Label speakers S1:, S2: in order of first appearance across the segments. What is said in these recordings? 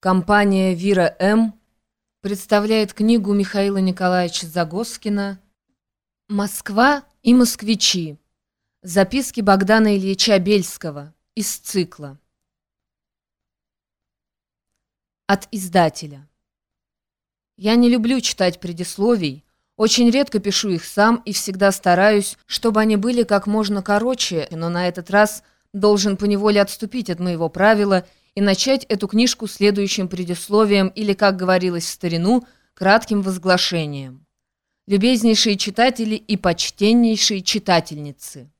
S1: Компания «Вира М.» представляет книгу Михаила Николаевича Загоскина «Москва и москвичи. Записки Богдана Ильича Бельского» из цикла. От издателя. Я не люблю читать предисловий, очень редко пишу их сам и всегда стараюсь, чтобы они были как можно короче, но на этот раз должен поневоле отступить от моего правила – и начать эту книжку следующим предисловием или, как говорилось в старину, кратким возглашением. Любезнейшие читатели и почтеннейшие читательницы.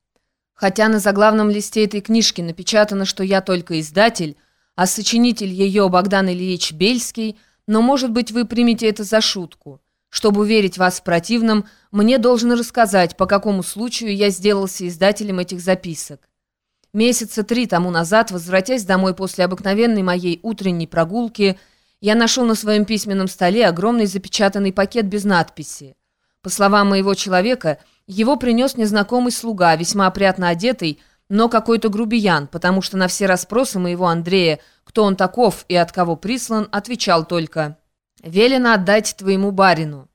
S1: Хотя на заглавном листе этой книжки напечатано, что я только издатель, а сочинитель ее Богдан Ильич Бельский, но, может быть, вы примете это за шутку. Чтобы уверить вас в противном, мне должен рассказать, по какому случаю я сделался издателем этих записок. Месяца три тому назад, возвратясь домой после обыкновенной моей утренней прогулки, я нашел на своем письменном столе огромный запечатанный пакет без надписи. По словам моего человека, его принес незнакомый слуга, весьма опрятно одетый, но какой-то грубиян, потому что на все расспросы моего Андрея, кто он таков и от кого прислан, отвечал только «Велено отдать твоему барину».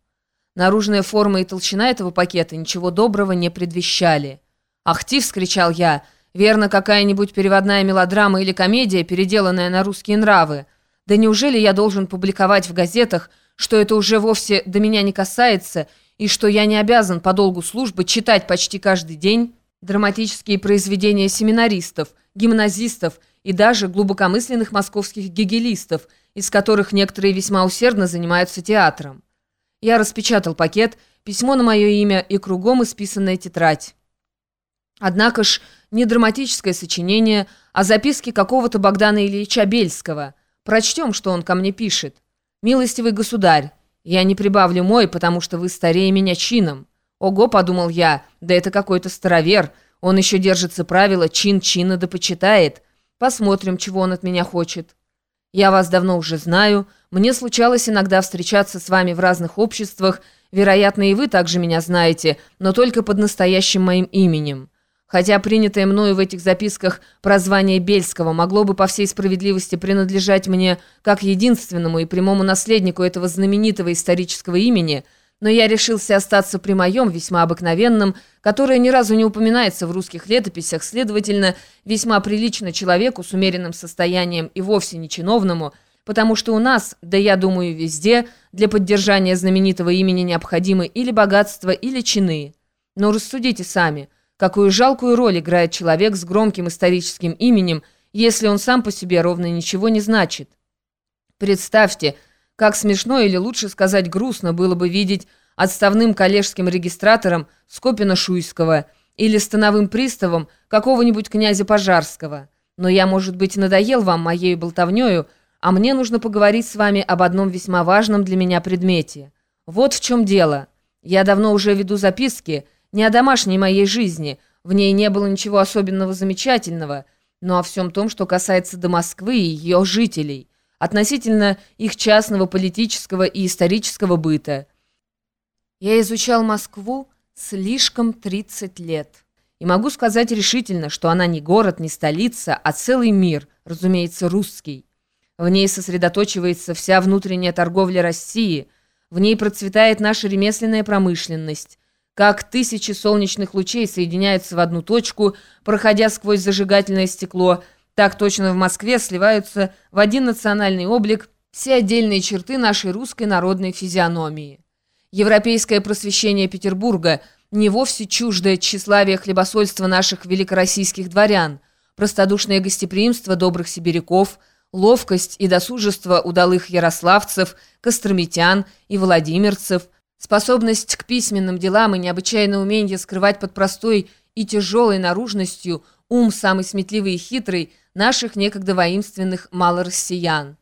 S1: Наружная форма и толщина этого пакета ничего доброго не предвещали. «Ах ты!» — вскричал я — Верно, какая-нибудь переводная мелодрама или комедия, переделанная на русские нравы. Да неужели я должен публиковать в газетах, что это уже вовсе до меня не касается, и что я не обязан по долгу службы читать почти каждый день драматические произведения семинаристов, гимназистов и даже глубокомысленных московских гегелистов, из которых некоторые весьма усердно занимаются театром. Я распечатал пакет, письмо на мое имя и кругом исписанная тетрадь. Однако ж не драматическое сочинение, а записки какого-то Богдана Ильича Бельского. Прочтем, что он ко мне пишет. «Милостивый государь, я не прибавлю мой, потому что вы старее меня чином». «Ого», — подумал я, — «да это какой-то старовер. Он еще держится правила чин чина да почитает. Посмотрим, чего он от меня хочет». «Я вас давно уже знаю. Мне случалось иногда встречаться с вами в разных обществах. Вероятно, и вы также меня знаете, но только под настоящим моим именем». Хотя принятое мною в этих записках прозвание Бельского могло бы по всей справедливости принадлежать мне как единственному и прямому наследнику этого знаменитого исторического имени, но я решился остаться при моем, весьма обыкновенном, которое ни разу не упоминается в русских летописях, следовательно, весьма прилично человеку с умеренным состоянием и вовсе не чиновному, потому что у нас, да я думаю везде, для поддержания знаменитого имени необходимы или богатство, или чины. Но рассудите сами – какую жалкую роль играет человек с громким историческим именем, если он сам по себе ровно ничего не значит. Представьте, как смешно или лучше сказать грустно было бы видеть отставным коллежским регистратором Скопина-Шуйского или становым приставом какого-нибудь князя Пожарского. Но я, может быть, надоел вам моей болтовнёю, а мне нужно поговорить с вами об одном весьма важном для меня предмете. Вот в чем дело. Я давно уже веду записки, не о домашней моей жизни, в ней не было ничего особенного замечательного, но о всем том, что касается до Москвы и ее жителей, относительно их частного политического и исторического быта. Я изучал Москву слишком 30 лет. И могу сказать решительно, что она не город, не столица, а целый мир, разумеется, русский. В ней сосредоточивается вся внутренняя торговля России, в ней процветает наша ремесленная промышленность, как тысячи солнечных лучей соединяются в одну точку, проходя сквозь зажигательное стекло, так точно в Москве сливаются в один национальный облик все отдельные черты нашей русской народной физиономии. Европейское просвещение Петербурга не вовсе чуждое тщеславие хлебосольства наших великороссийских дворян, простодушное гостеприимство добрых сибиряков, ловкость и досужество удалых ярославцев, костромитян и владимирцев – Способность к письменным делам и необычайное умение скрывать под простой и тяжелой наружностью ум самый сметливый и хитрый наших некогда воинственных малороссиян.